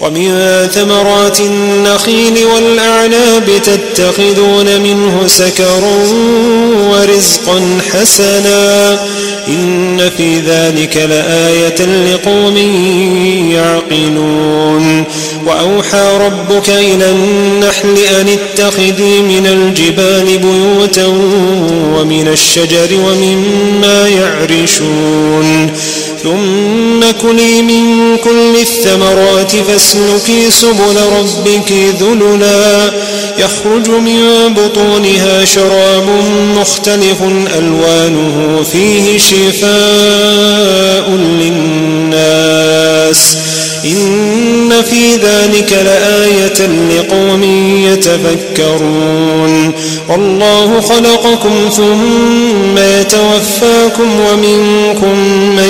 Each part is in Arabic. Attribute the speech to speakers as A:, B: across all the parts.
A: ومن ثمرات النخيل والأعناب تتخذون منه سكرا ورزقا حسنا. إن في ذلك لآية لقوم يعقلون. وأوحى ربك إلى النحل أن اتخذي من الجبال بيوتا ومن الشجر ومما يعرشون. ثم كلي من كل الثمرات فاسلكي سبل ربك ذللا يخرج من بطونها شراب مختلف ألوانه فيه شفاء للناس إن في ذلك لآية لقوم يتفكرون والله خلقكم ثم يتوفاكم ومنكم من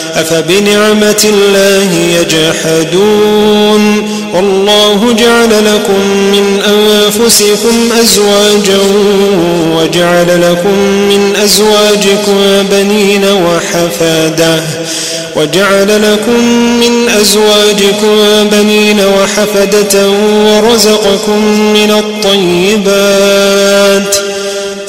A: أفبنعمة الله يجحدون؟ والله جعل لكم من أنفسكم أزواجا وجعل لكم من أزواجكم بنين وحفادة وجعل لكم من أزواجكم بنين وحفدة ورزقكم من الطيبات